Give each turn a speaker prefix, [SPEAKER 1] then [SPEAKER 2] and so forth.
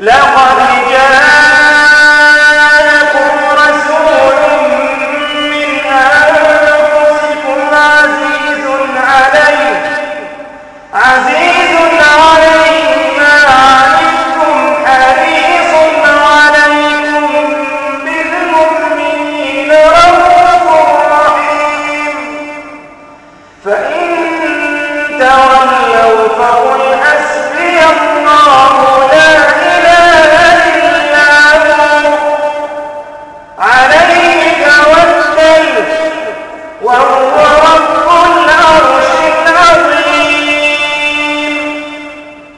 [SPEAKER 1] لقد جاءكم رسول من أنفسكم عزيز عليه عزيز عليه ما حريص عليكم بالمؤمنين رحيم. فإن تولوا فهو الله